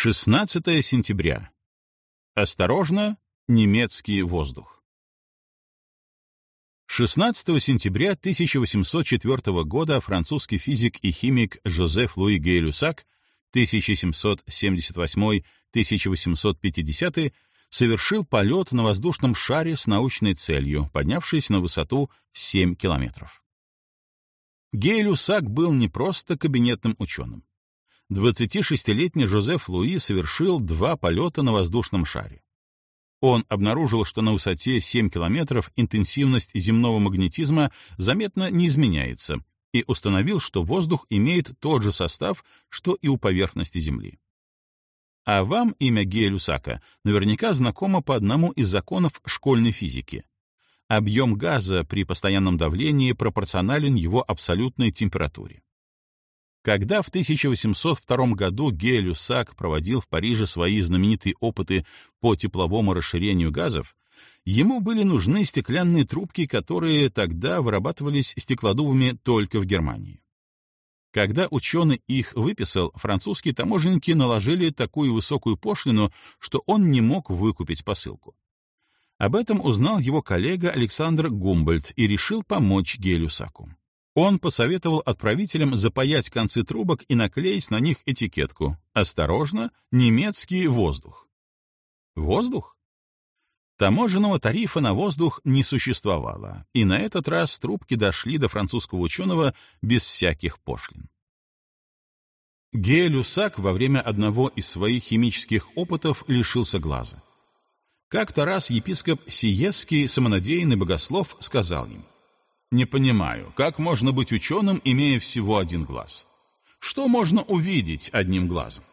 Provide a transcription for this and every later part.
16 сентября. Осторожно, немецкий воздух. 16 сентября 1804 года французский физик и химик Жозеф Луи Гей-Люсак 1778-1850 совершил полет на воздушном шаре с научной целью, поднявшись на высоту 7 километров. Гей-Люсак был не просто кабинетным ученым. 26-летний Жозеф Луи совершил два полета на воздушном шаре. Он обнаружил, что на высоте 7 километров интенсивность земного магнетизма заметно не изменяется, и установил, что воздух имеет тот же состав, что и у поверхности Земли. А вам имя Гея-Люсака наверняка знакомо по одному из законов школьной физики. Объем газа при постоянном давлении пропорционален его абсолютной температуре. Когда в 1802 году Гея-Люсак проводил в Париже свои знаменитые опыты по тепловому расширению газов, ему были нужны стеклянные трубки, которые тогда вырабатывались стеклодувами только в Германии. Когда ученый их выписал, французские таможенники наложили такую высокую пошлину, что он не мог выкупить посылку. Об этом узнал его коллега Александр Гумбольд и решил помочь Гелюсаку. Он посоветовал отправителям запаять концы трубок и наклеить на них этикетку «Осторожно, немецкий воздух». Воздух? Таможенного тарифа на воздух не существовало, и на этот раз трубки дошли до французского ученого без всяких пошлин. Гея-Люсак во время одного из своих химических опытов лишился глаза. Как-то раз епископ Сиесский, самонадеянный богослов, сказал им — не понимаю, как можно быть ученым, имея всего один глаз? Что можно увидеть одним глазом?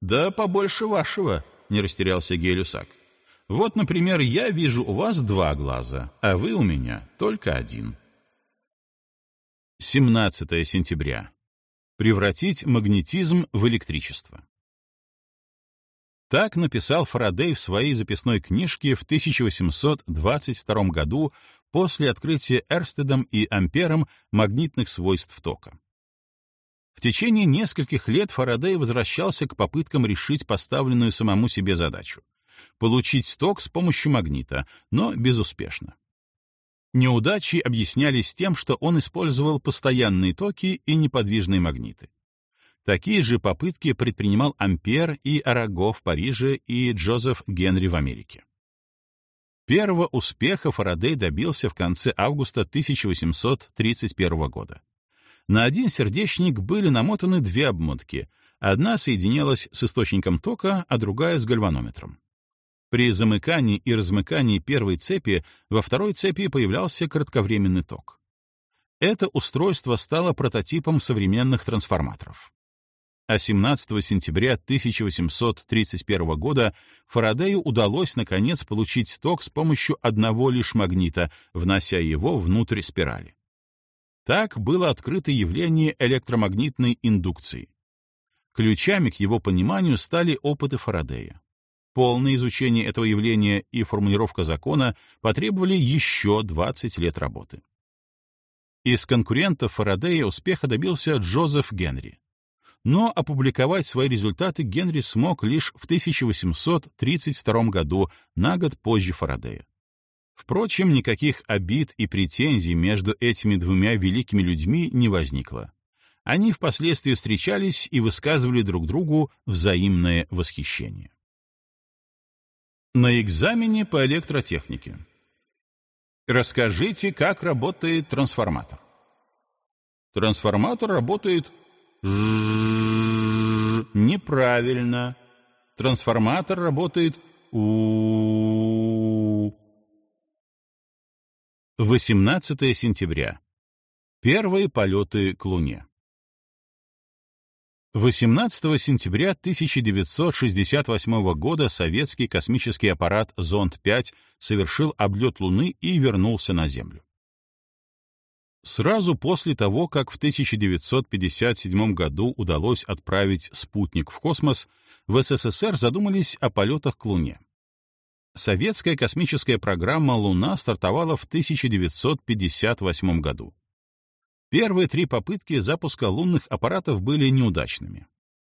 Да побольше вашего, не растерялся Гелюсак. Вот, например, я вижу у вас два глаза, а вы у меня только один. 17 сентября. Превратить магнетизм в электричество. Так написал Фарадей в своей записной книжке в 1822 году после открытия Эрстедом и Ампером магнитных свойств тока. В течение нескольких лет Фарадей возвращался к попыткам решить поставленную самому себе задачу — получить ток с помощью магнита, но безуспешно. Неудачи объяснялись тем, что он использовал постоянные токи и неподвижные магниты. Такие же попытки предпринимал Ампер и Араго в Париже и Джозеф Генри в Америке. Первого успеха Фарадей добился в конце августа 1831 года. На один сердечник были намотаны две обмотки. Одна соединялась с источником тока, а другая — с гальванометром. При замыкании и размыкании первой цепи во второй цепи появлялся кратковременный ток. Это устройство стало прототипом современных трансформаторов а 17 сентября 1831 года Фарадею удалось наконец получить ток с помощью одного лишь магнита, внося его внутрь спирали. Так было открыто явление электромагнитной индукции. Ключами к его пониманию стали опыты Фарадея. Полное изучение этого явления и формулировка закона потребовали еще 20 лет работы. Из конкурентов Фарадея успеха добился Джозеф Генри но опубликовать свои результаты Генри смог лишь в 1832 году, на год позже Фарадея. Впрочем, никаких обид и претензий между этими двумя великими людьми не возникло. Они впоследствии встречались и высказывали друг другу взаимное восхищение. На экзамене по электротехнике. Расскажите, как работает трансформатор. Трансформатор работает Неправильно. Трансформатор работает у 18 сентября. Первые полеты к Луне. 18 сентября 1968 года советский космический аппарат «Зонд-5» совершил облет Луны и вернулся на Землю. Сразу после того, как в 1957 году удалось отправить спутник в космос, в СССР задумались о полетах к Луне. Советская космическая программа «Луна» стартовала в 1958 году. Первые три попытки запуска лунных аппаратов были неудачными.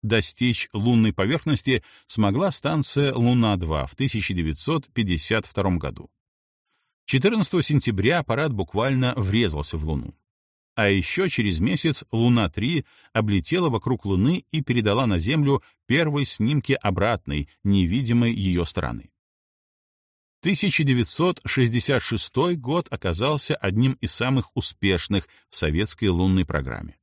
Достичь лунной поверхности смогла станция «Луна-2» в 1952 году. 14 сентября аппарат буквально врезался в Луну. А еще через месяц Луна-3 облетела вокруг Луны и передала на Землю первые снимки обратной, невидимой ее стороны. 1966 год оказался одним из самых успешных в советской лунной программе.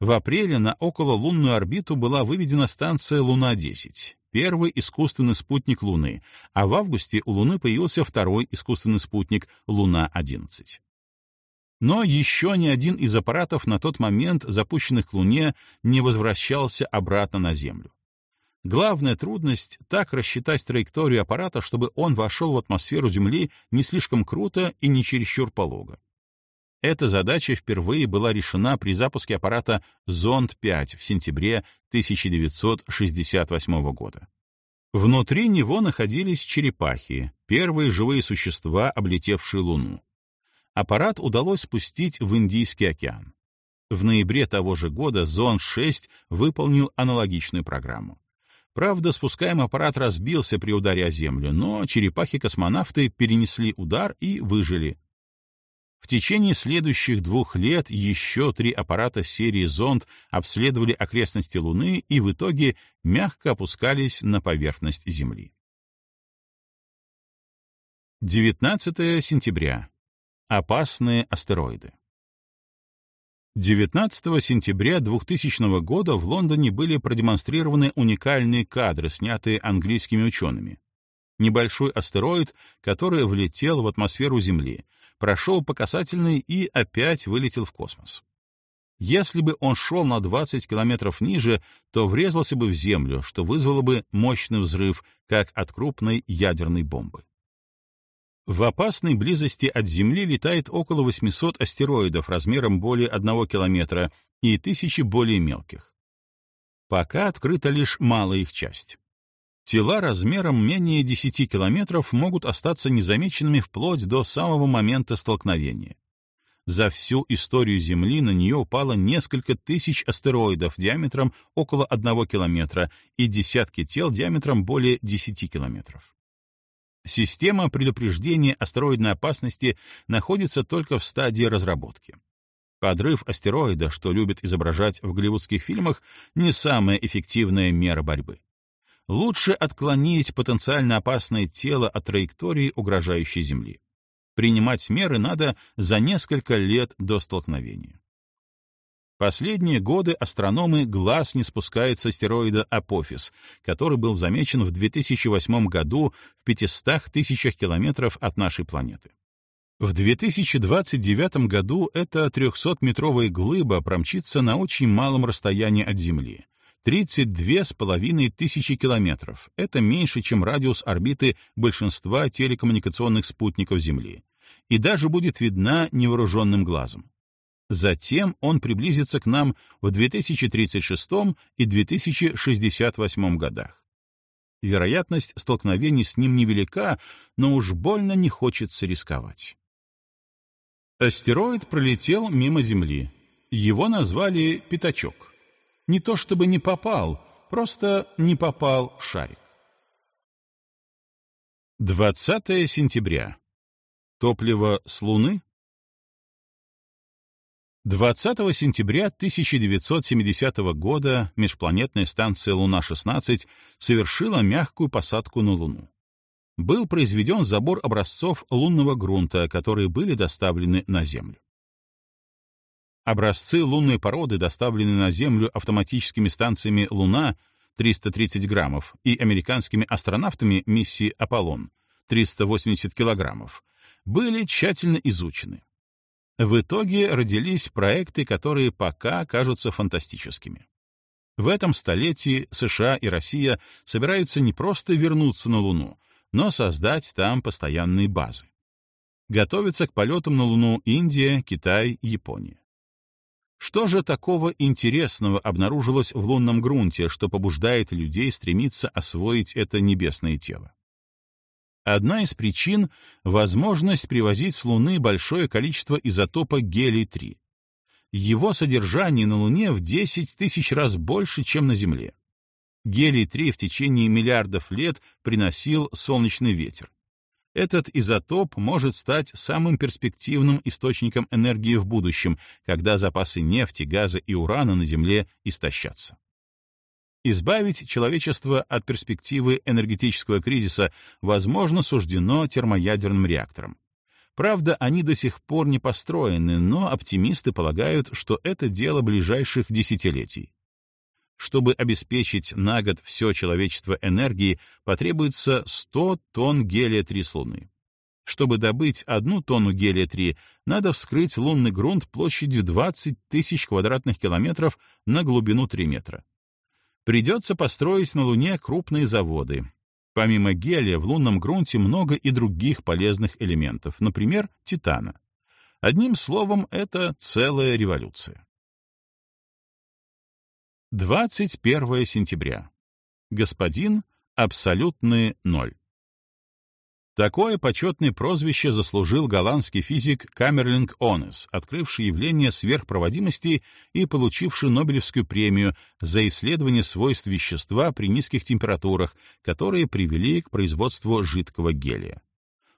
В апреле на окололунную орбиту была выведена станция Луна-10, первый искусственный спутник Луны, а в августе у Луны появился второй искусственный спутник Луна-11. Но еще ни один из аппаратов на тот момент, запущенных к Луне, не возвращался обратно на Землю. Главная трудность — так рассчитать траекторию аппарата, чтобы он вошел в атмосферу Земли не слишком круто и не чересчур полого. Эта задача впервые была решена при запуске аппарата «Зонд-5» в сентябре 1968 года. Внутри него находились черепахи, первые живые существа, облетевшие Луну аппарат удалось спустить в Индийский океан. В ноябре того же года Зон-6 выполнил аналогичную программу. Правда, спускаемый аппарат разбился при ударе о Землю, но черепахи-космонавты перенесли удар и выжили. В течение следующих двух лет еще три аппарата серии «Зонд» обследовали окрестности Луны и в итоге мягко опускались на поверхность Земли. 19 сентября. Опасные астероиды. 19 сентября 2000 года в Лондоне были продемонстрированы уникальные кадры, снятые английскими учеными. Небольшой астероид, который влетел в атмосферу Земли, прошел по касательной и опять вылетел в космос. Если бы он шел на 20 километров ниже, то врезался бы в Землю, что вызвало бы мощный взрыв, как от крупной ядерной бомбы. В опасной близости от Земли летает около 800 астероидов размером более 1 километра и тысячи более мелких. Пока открыта лишь малая их часть. Тела размером менее 10 километров могут остаться незамеченными вплоть до самого момента столкновения. За всю историю Земли на нее упало несколько тысяч астероидов диаметром около 1 километра и десятки тел диаметром более 10 километров. Система предупреждения астероидной опасности находится только в стадии разработки. Подрыв астероида, что любят изображать в голливудских фильмах, не самая эффективная мера борьбы. Лучше отклонить потенциально опасное тело от траектории, угрожающей Земли. Принимать меры надо за несколько лет до столкновения. Последние годы астрономы глаз не спускают с астероида Апофис, который был замечен в 2008 году в 500 тысячах километров от нашей планеты. В 2029 году эта 300-метровая глыба промчится на очень малом расстоянии от Земли — 32,5 тысячи километров. Это меньше, чем радиус орбиты большинства телекоммуникационных спутников Земли. И даже будет видна невооруженным глазом. Затем он приблизится к нам в 2036 и 2068 годах. Вероятность столкновений с ним невелика, но уж больно не хочется рисковать. Астероид пролетел мимо Земли. Его назвали «пятачок». Не то чтобы не попал, просто не попал в шарик. 20 сентября. Топливо с Луны 20 сентября 1970 года межпланетная станция Луна-16 совершила мягкую посадку на Луну. Был произведен забор образцов лунного грунта, которые были доставлены на Землю. Образцы лунной породы, доставленные на Землю автоматическими станциями «Луна» 330 граммов и американскими астронавтами миссии «Аполлон» 380 килограммов, были тщательно изучены. В итоге родились проекты, которые пока кажутся фантастическими. В этом столетии США и Россия собираются не просто вернуться на Луну, но создать там постоянные базы. Готовятся к полетам на Луну Индия, Китай, Япония. Что же такого интересного обнаружилось в лунном грунте, что побуждает людей стремиться освоить это небесное тело? Одна из причин — возможность привозить с Луны большое количество изотопа гелий-3. его содержание на Луне в 10 тысяч раз больше, чем на Земле. Гелий-3 в течение миллиардов лет приносил солнечный ветер. Этот изотоп может стать самым перспективным источником энергии в будущем, когда запасы нефти, газа и урана на Земле истощатся. Избавить человечество от перспективы энергетического кризиса возможно суждено термоядерным реакторам. Правда, они до сих пор не построены, но оптимисты полагают, что это дело ближайших десятилетий. Чтобы обеспечить на год все человечество энергии, потребуется 100 тонн гелия-3 с Луны. Чтобы добыть одну тонну гелия-3, надо вскрыть лунный грунт площадью 20 тысяч квадратных километров на глубину 3 метра. Придется построить на Луне крупные заводы, Помимо гелия в лунном грунте много и других полезных элементов, например, титана. Одним словом, это целая революция. 21 сентября. Господин — абсолютный ноль. Такое почетное прозвище заслужил голландский физик Камерлинг Онес, открывший явление сверхпроводимости и получивший Нобелевскую премию за исследование свойств вещества при низких температурах, которые привели к производству жидкого гелия.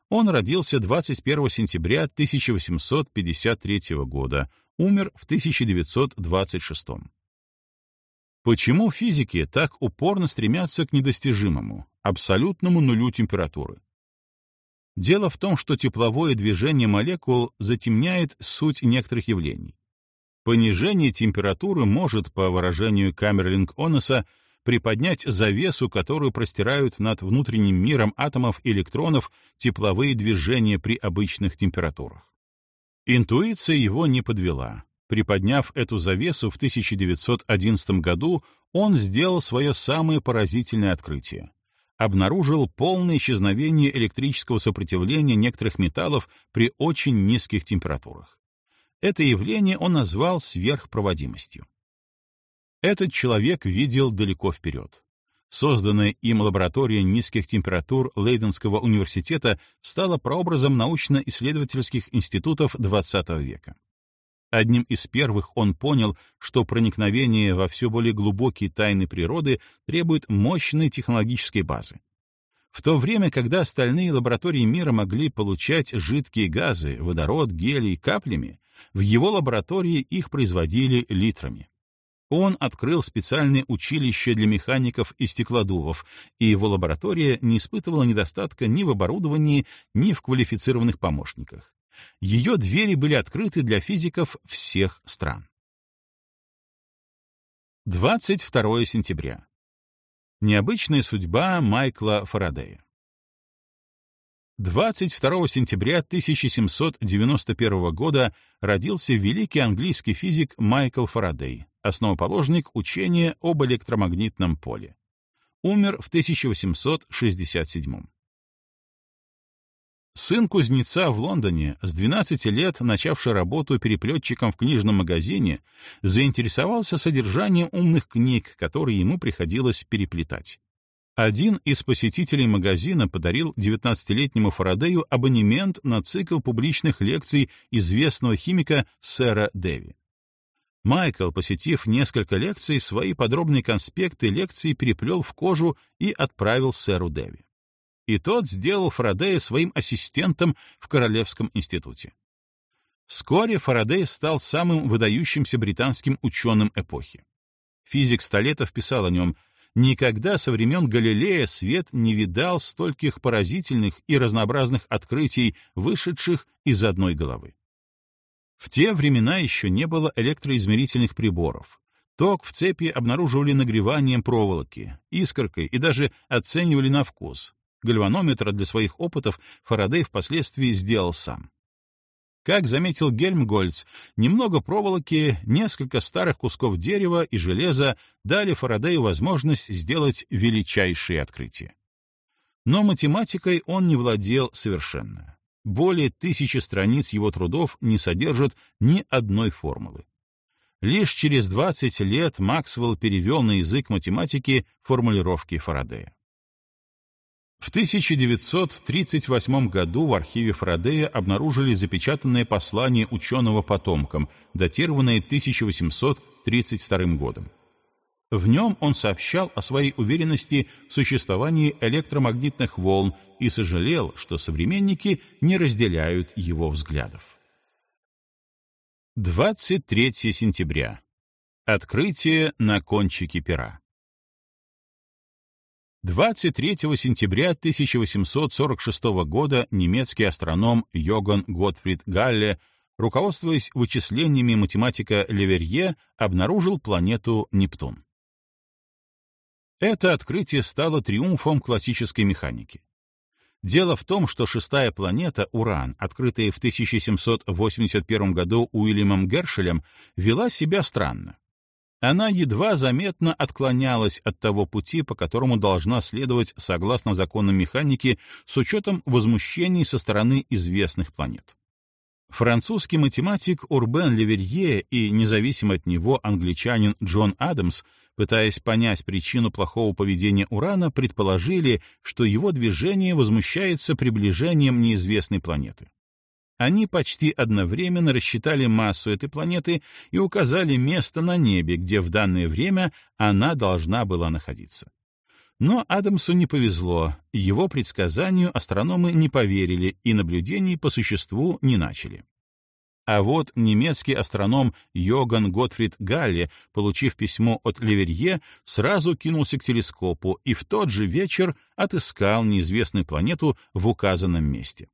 Он родился 21 сентября 1853 года, умер в 1926. Почему физики так упорно стремятся к недостижимому, абсолютному нулю температуры? Дело в том, что тепловое движение молекул затемняет суть некоторых явлений. Понижение температуры может, по выражению Камерлинг-Онеса, приподнять завесу, которую простирают над внутренним миром атомов и электронов тепловые движения при обычных температурах. Интуиция его не подвела. Приподняв эту завесу в 1911 году, он сделал свое самое поразительное открытие обнаружил полное исчезновение электрического сопротивления некоторых металлов при очень низких температурах. Это явление он назвал сверхпроводимостью. Этот человек видел далеко вперед. Созданная им лаборатория низких температур Лейденского университета стала прообразом научно-исследовательских институтов XX века. Одним из первых он понял, что проникновение во все более глубокие тайны природы требует мощной технологической базы. В то время, когда остальные лаборатории мира могли получать жидкие газы, водород, гелий каплями, в его лаборатории их производили литрами. Он открыл специальное училище для механиков и стеклодувов, и его лаборатория не испытывала недостатка ни в оборудовании, ни в квалифицированных помощниках. Ее двери были открыты для физиков всех стран. 22 сентября. Необычная судьба Майкла Фарадея. 22 сентября 1791 года родился великий английский физик Майкл Фарадей, основоположник учения об электромагнитном поле. Умер в 1867. Сын кузнеца в Лондоне, с 12 лет начавший работу переплетчиком в книжном магазине, заинтересовался содержанием умных книг, которые ему приходилось переплетать. Один из посетителей магазина подарил 19-летнему Фарадею абонемент на цикл публичных лекций известного химика сэра Дэви. Майкл, посетив несколько лекций, свои подробные конспекты лекций переплел в кожу и отправил сэру Дэви и тот сделал Фарадея своим ассистентом в Королевском институте. Вскоре Фарадей стал самым выдающимся британским ученым эпохи. Физик Столетов писал о нем «Никогда со времен Галилея свет не видал стольких поразительных и разнообразных открытий, вышедших из одной головы». В те времена еще не было электроизмерительных приборов. Ток в цепи обнаруживали нагреванием проволоки, искоркой и даже оценивали на вкус, Гальванометр для своих опытов Фарадей впоследствии сделал сам. Как заметил Гельмгольц, немного проволоки, несколько старых кусков дерева и железа дали Фарадею возможность сделать величайшие открытия. Но математикой он не владел совершенно. Более тысячи страниц его трудов не содержат ни одной формулы. Лишь через 20 лет Максвелл перевел на язык математики формулировки Фарадея. В 1938 году в архиве Фарадея обнаружили запечатанное послание ученого потомкам, датированное 1832 годом. В нем он сообщал о своей уверенности в существовании электромагнитных волн и сожалел, что современники не разделяют его взглядов. 23 сентября. Открытие на кончике пера. 23 сентября 1846 года немецкий астроном Йоган Готфрид Галле, руководствуясь вычислениями математика Леверье, обнаружил планету Нептун. Это открытие стало триумфом классической механики. Дело в том, что шестая планета, Уран, открытая в 1781 году Уильямом Гершелем, вела себя странно она едва заметно отклонялась от того пути, по которому должна следовать согласно законам механики с учетом возмущений со стороны известных планет. Французский математик Урбен Леверье и независимо от него англичанин Джон Адамс, пытаясь понять причину плохого поведения Урана, предположили, что его движение возмущается приближением неизвестной планеты. Они почти одновременно рассчитали массу этой планеты и указали место на небе, где в данное время она должна была находиться. Но Адамсу не повезло, его предсказанию астрономы не поверили и наблюдений по существу не начали. А вот немецкий астроном Йоган Готфрид Галле, получив письмо от Леверье, сразу кинулся к телескопу и в тот же вечер отыскал неизвестную планету в указанном месте.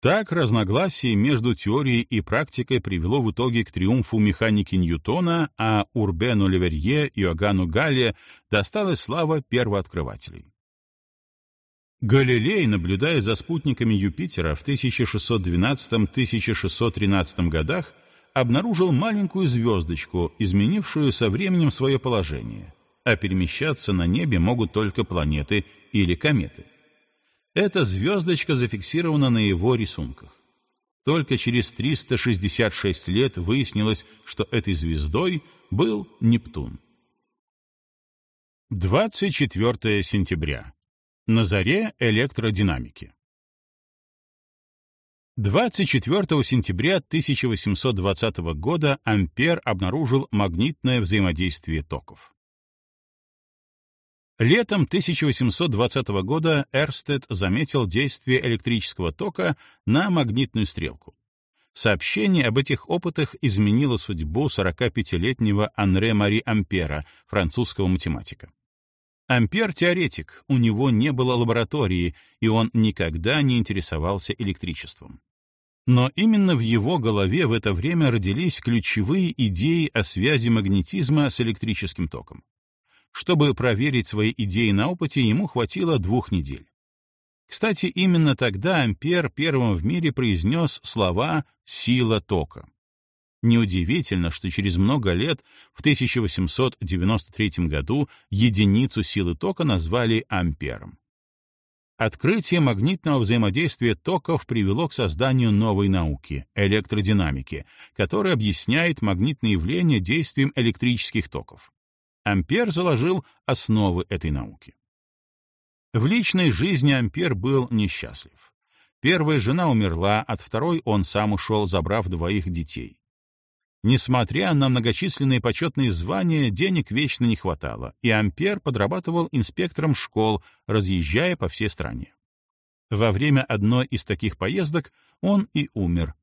Так разногласие между теорией и практикой привело в итоге к триумфу механики Ньютона, а Урбену Леверье и Иоганну Галле досталась слава первооткрывателей. Галилей, наблюдая за спутниками Юпитера в 1612-1613 годах, обнаружил маленькую звездочку, изменившую со временем свое положение, а перемещаться на небе могут только планеты или кометы. Эта звездочка зафиксирована на его рисунках. Только через 366 лет выяснилось, что этой звездой был Нептун. 24 сентября. На заре электродинамики. 24 сентября 1820 года Ампер обнаружил магнитное взаимодействие токов. Летом 1820 года Эрстед заметил действие электрического тока на магнитную стрелку. Сообщение об этих опытах изменило судьбу 45-летнего Анре Мари Ампера, французского математика. Ампер — теоретик, у него не было лаборатории, и он никогда не интересовался электричеством. Но именно в его голове в это время родились ключевые идеи о связи магнетизма с электрическим током. Чтобы проверить свои идеи на опыте, ему хватило двух недель. Кстати, именно тогда Ампер первым в мире произнес слова «сила тока». Неудивительно, что через много лет, в 1893 году, единицу силы тока назвали ампером. Открытие магнитного взаимодействия токов привело к созданию новой науки — электродинамики, которая объясняет магнитные явления действием электрических токов. Ампер заложил основы этой науки. В личной жизни Ампер был несчастлив. Первая жена умерла, от второй он сам ушел, забрав двоих детей. Несмотря на многочисленные почетные звания, денег вечно не хватало, и Ампер подрабатывал инспектором школ, разъезжая по всей стране. Во время одной из таких поездок он и умер.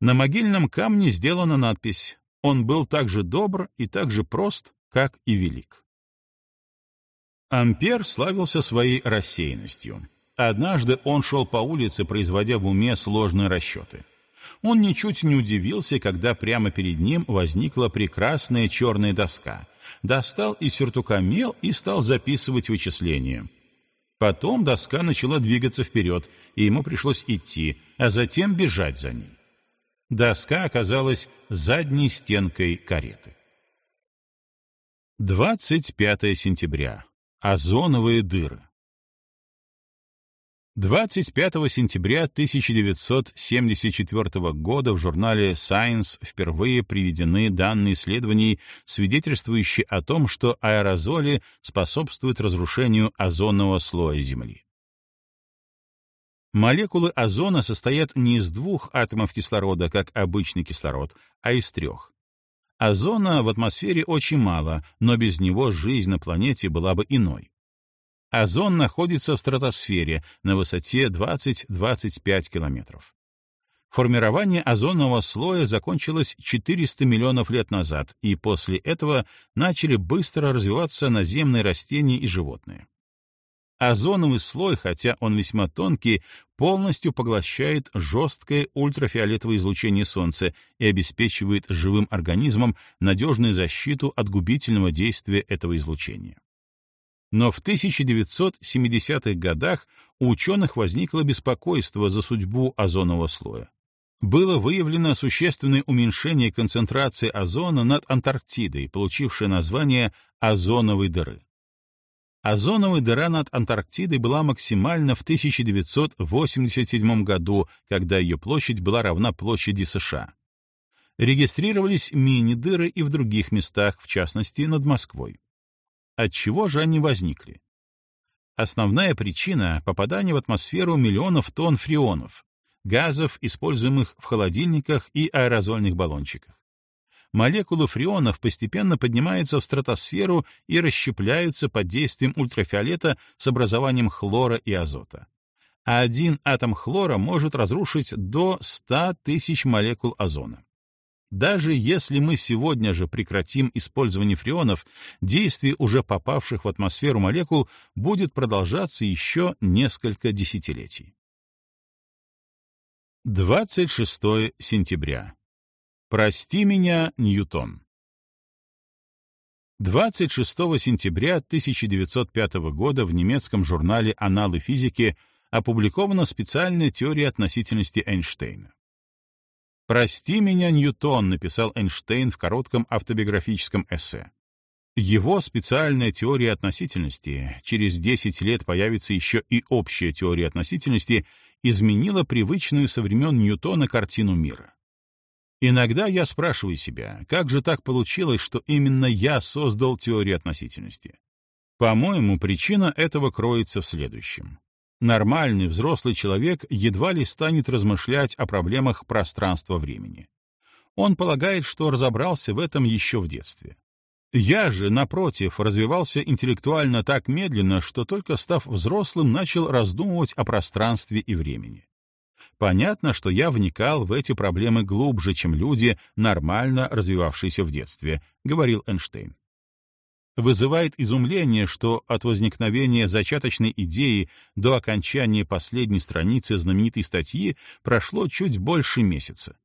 На могильном камне сделана надпись «Он был так же добр и так же прост, как и велик. Ампер славился своей рассеянностью. Однажды он шел по улице, производя в уме сложные расчеты. Он ничуть не удивился, когда прямо перед ним возникла прекрасная черная доска. Достал из сюртука мел и стал записывать вычисления. Потом доска начала двигаться вперед, и ему пришлось идти, а затем бежать за ней. Доска оказалась задней стенкой кареты. 25 сентября. Озоновые дыры. 25 сентября 1974 года в журнале Science впервые приведены данные исследований, свидетельствующие о том, что аэрозоли способствуют разрушению озонного слоя Земли. Молекулы озона состоят не из двух атомов кислорода, как обычный кислород, а из трех. Озона в атмосфере очень мало, но без него жизнь на планете была бы иной. Озон находится в стратосфере на высоте 20-25 километров. Формирование озонового слоя закончилось 400 миллионов лет назад, и после этого начали быстро развиваться наземные растения и животные. Озоновый слой, хотя он весьма тонкий, полностью поглощает жесткое ультрафиолетовое излучение Солнца и обеспечивает живым организмам надежную защиту от губительного действия этого излучения. Но в 1970-х годах у ученых возникло беспокойство за судьбу озонового слоя. Было выявлено существенное уменьшение концентрации озона над Антарктидой, получившее название озоновой дыры. Озоновая дыра над Антарктидой была максимальна в 1987 году, когда ее площадь была равна площади США. Регистрировались мини-дыры и в других местах, в частности, над Москвой. От чего же они возникли? Основная причина — попадание в атмосферу миллионов тонн фреонов, газов, используемых в холодильниках и аэрозольных баллончиках молекулы фреонов постепенно поднимаются в стратосферу и расщепляются под действием ультрафиолета с образованием хлора и азота. А один атом хлора может разрушить до 100 тысяч молекул озона. Даже если мы сегодня же прекратим использование фреонов, действие уже попавших в атмосферу молекул будет продолжаться еще несколько десятилетий. 26 сентября. Прости меня, Ньютон. 26 сентября 1905 года в немецком журнале «Аналы физики» опубликована специальная теория относительности Эйнштейна. «Прости меня, Ньютон», — написал Эйнштейн в коротком автобиографическом эссе. Его специальная теория относительности, через 10 лет появится еще и общая теория относительности, изменила привычную со времен Ньютона картину мира. Иногда я спрашиваю себя, как же так получилось, что именно я создал теорию относительности? По-моему, причина этого кроется в следующем. Нормальный взрослый человек едва ли станет размышлять о проблемах пространства-времени. Он полагает, что разобрался в этом еще в детстве. Я же, напротив, развивался интеллектуально так медленно, что только став взрослым, начал раздумывать о пространстве и времени. Понятно, что я вникал в эти проблемы глубже, чем люди, нормально развивавшиеся в детстве, говорил Эйнштейн. Вызывает изумление, что от возникновения зачаточной идеи до окончания последней страницы знаменитой статьи прошло чуть больше месяца.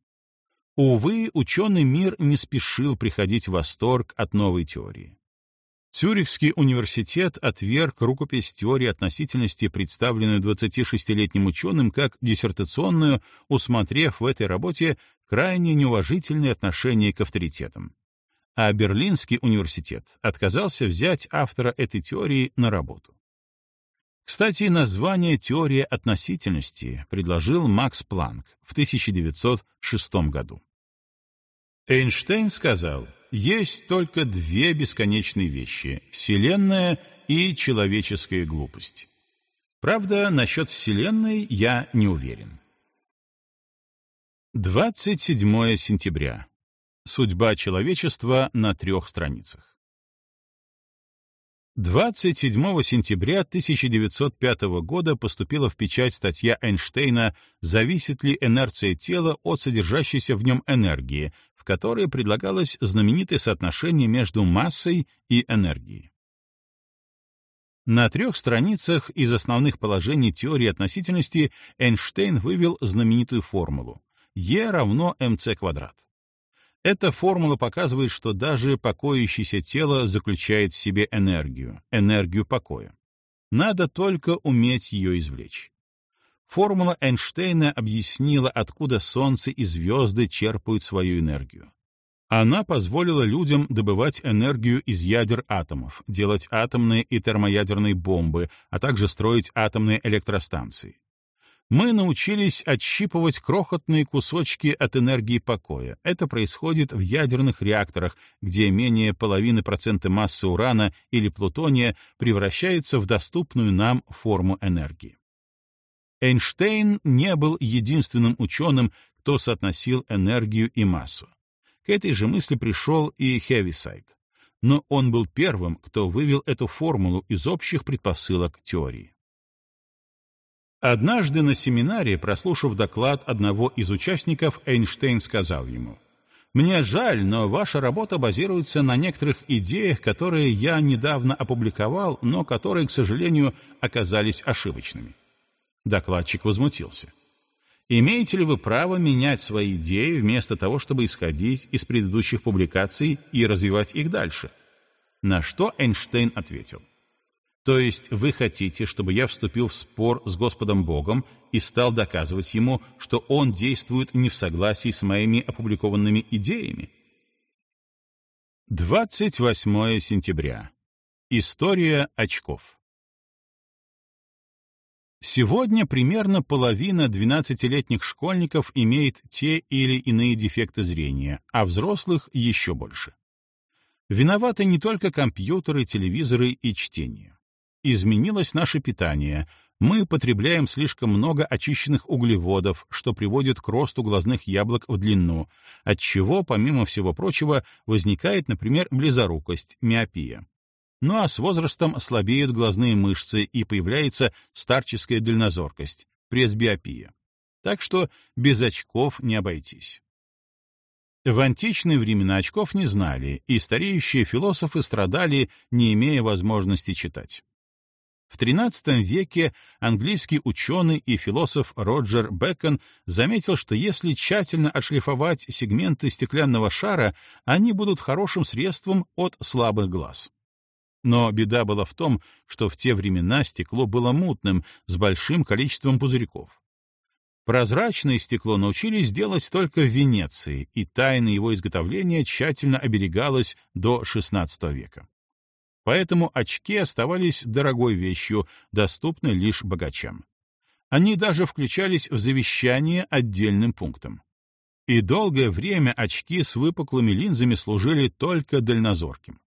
Увы, ученый мир не спешил приходить в восторг от новой теории. Цюрихский университет отверг рукопись теории относительности, представленную 26-летним ученым, как диссертационную, усмотрев в этой работе крайне неуважительное отношение к авторитетам. А Берлинский университет отказался взять автора этой теории на работу. Кстати, название «теория относительности» предложил Макс Планк в 1906 году. Эйнштейн сказал, есть только две бесконечные вещи — Вселенная и человеческая глупость. Правда, насчет Вселенной я не уверен. 27 сентября. Судьба человечества на трех страницах. 27 сентября 1905 года поступила в печать статья Эйнштейна «Зависит ли инерция тела от содержащейся в нем энергии», в которой предлагалось знаменитое соотношение между массой и энергией. На трех страницах из основных положений теории относительности Эйнштейн вывел знаменитую формулу E равно mc квадрат. Эта формула показывает, что даже покоящееся тело заключает в себе энергию, энергию покоя. Надо только уметь ее извлечь. Формула Эйнштейна объяснила, откуда Солнце и звезды черпают свою энергию. Она позволила людям добывать энергию из ядер атомов, делать атомные и термоядерные бомбы, а также строить атомные электростанции. Мы научились отщипывать крохотные кусочки от энергии покоя. Это происходит в ядерных реакторах, где менее половины процента массы урана или плутония превращается в доступную нам форму энергии. Эйнштейн не был единственным ученым, кто соотносил энергию и массу. К этой же мысли пришел и Хевисайд. Но он был первым, кто вывел эту формулу из общих предпосылок теории. Однажды на семинаре, прослушав доклад одного из участников, Эйнштейн сказал ему, «Мне жаль, но ваша работа базируется на некоторых идеях, которые я недавно опубликовал, но которые, к сожалению, оказались ошибочными». Докладчик возмутился. Имеете ли вы право менять свои идеи вместо того, чтобы исходить из предыдущих публикаций и развивать их дальше? На что Эйнштейн ответил. То есть вы хотите, чтобы я вступил в спор с Господом Богом и стал доказывать ему, что он действует не в согласии с моими опубликованными идеями? 28 сентября. История очков. Сегодня примерно половина 12-летних школьников имеет те или иные дефекты зрения, а взрослых еще больше. Виноваты не только компьютеры, телевизоры и чтение. Изменилось наше питание. Мы потребляем слишком много очищенных углеводов, что приводит к росту глазных яблок в длину, от чего, помимо всего прочего, возникает, например, близорукость, миопия. Ну а с возрастом слабеют глазные мышцы и появляется старческая дальнозоркость, пресбиопия. Так что без очков не обойтись. В античные времена очков не знали, и стареющие философы страдали, не имея возможности читать. В XIII веке английский ученый и философ Роджер Бэкон заметил, что если тщательно отшлифовать сегменты стеклянного шара, они будут хорошим средством от слабых глаз. Но беда была в том, что в те времена стекло было мутным, с большим количеством пузырьков. Прозрачное стекло научились делать только в Венеции, и тайна его изготовления тщательно оберегалась до XVI века. Поэтому очки оставались дорогой вещью, доступной лишь богачам. Они даже включались в завещание отдельным пунктом. И долгое время очки с выпуклыми линзами служили только дальнозорким.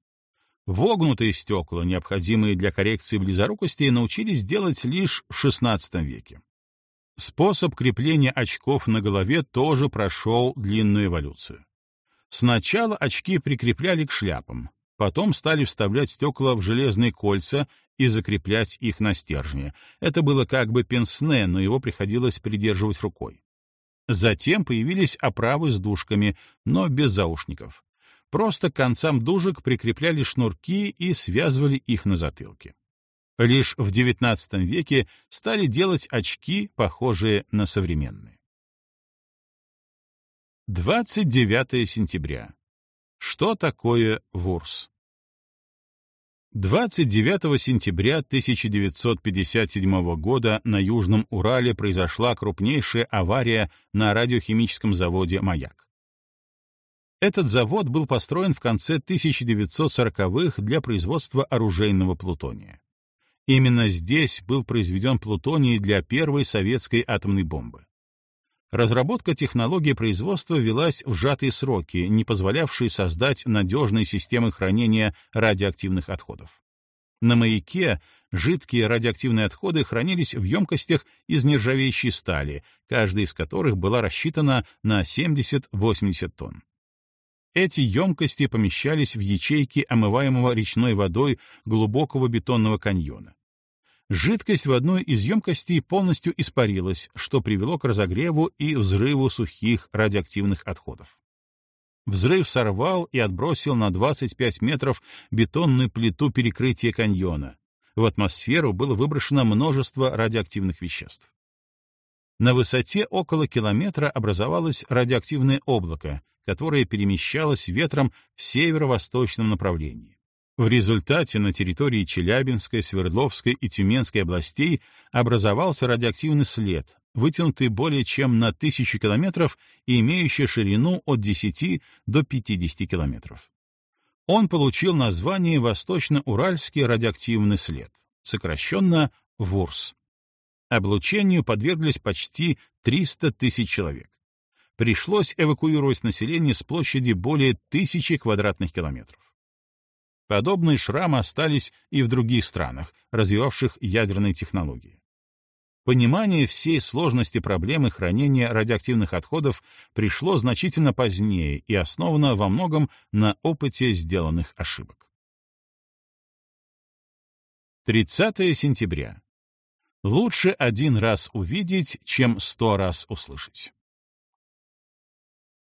Вогнутые стекла, необходимые для коррекции близорукости, научились делать лишь в XVI веке. Способ крепления очков на голове тоже прошел длинную эволюцию. Сначала очки прикрепляли к шляпам, потом стали вставлять стекла в железные кольца и закреплять их на стержне. Это было как бы пенсне, но его приходилось придерживать рукой. Затем появились оправы с дужками, но без заушников. Просто к концам дужек прикрепляли шнурки и связывали их на затылке. Лишь в XIX веке стали делать очки, похожие на современные. 29 сентября. Что такое ВУРС? 29 сентября 1957 года на Южном Урале произошла крупнейшая авария на радиохимическом заводе «Маяк». Этот завод был построен в конце 1940-х для производства оружейного плутония. Именно здесь был произведен плутоний для первой советской атомной бомбы. Разработка технологии производства велась в сжатые сроки, не позволявшие создать надежные системы хранения радиоактивных отходов. На маяке жидкие радиоактивные отходы хранились в емкостях из нержавеющей стали, каждая из которых была рассчитана на 70-80 тонн. Эти емкости помещались в ячейки омываемого речной водой глубокого бетонного каньона. Жидкость в одной из емкостей полностью испарилась, что привело к разогреву и взрыву сухих радиоактивных отходов. Взрыв сорвал и отбросил на 25 метров бетонную плиту перекрытия каньона. В атмосферу было выброшено множество радиоактивных веществ. На высоте около километра образовалось радиоактивное облако, которое перемещалось ветром в северо-восточном направлении. В результате на территории Челябинской, Свердловской и Тюменской областей образовался радиоактивный след, вытянутый более чем на тысячу километров и имеющий ширину от 10 до 50 километров. Он получил название Восточно-Уральский радиоактивный след, сокращенно ВУРС. Облучению подверглись почти 300 тысяч человек пришлось эвакуировать население с площади более тысячи квадратных километров. Подобные шрамы остались и в других странах, развивавших ядерные технологии. Понимание всей сложности проблемы хранения радиоактивных отходов пришло значительно позднее и основано во многом на опыте сделанных ошибок. 30 сентября. Лучше один раз увидеть, чем сто раз услышать.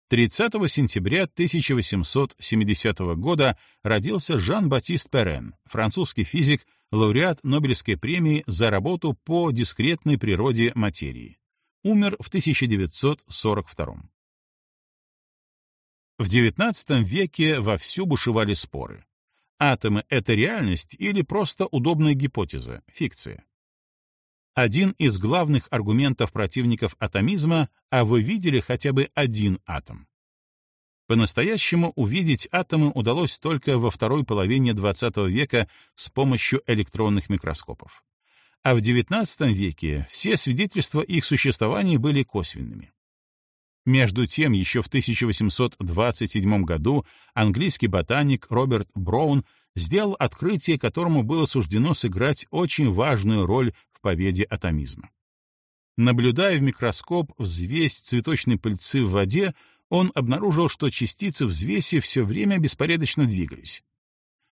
30 сентября 1870 года родился Жан-Батист Перен, французский физик, лауреат Нобелевской премии за работу по дискретной природе материи. Умер в 1942. В XIX веке вовсю бушевали споры. Атомы — это реальность или просто удобная гипотеза, фикция? Один из главных аргументов противников атомизма — а вы видели хотя бы один атом? По-настоящему увидеть атомы удалось только во второй половине XX века с помощью электронных микроскопов. А в XIX веке все свидетельства их существования были косвенными. Между тем, еще в 1827 году английский ботаник Роберт Браун сделал открытие, которому было суждено сыграть очень важную роль в победе атомизма. Наблюдая в микроскоп взвесь цветочной пыльцы в воде, он обнаружил, что частицы взвеси все время беспорядочно двигались.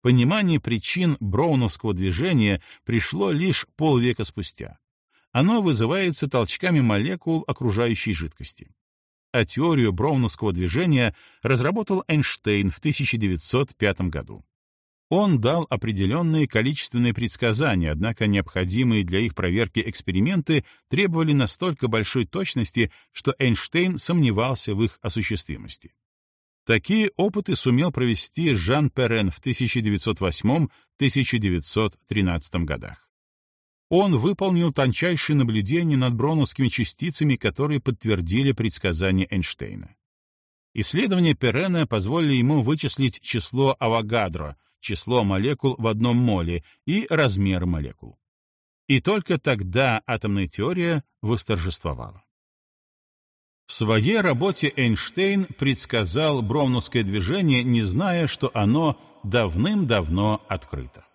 Понимание причин броуновского движения пришло лишь полвека спустя. Оно вызывается толчками молекул окружающей жидкости. А теорию броуновского движения разработал Эйнштейн в 1905 году. Он дал определенные количественные предсказания, однако необходимые для их проверки эксперименты требовали настолько большой точности, что Эйнштейн сомневался в их осуществимости. Такие опыты сумел провести Жан Перен в 1908-1913 годах. Он выполнил тончайшие наблюдения над броновскими частицами, которые подтвердили предсказания Эйнштейна. Исследования Перена позволили ему вычислить число Авогадро — число молекул в одном моле и размер молекул. И только тогда атомная теория восторжествовала. В своей работе Эйнштейн предсказал броуновское движение, не зная, что оно давным-давно открыто.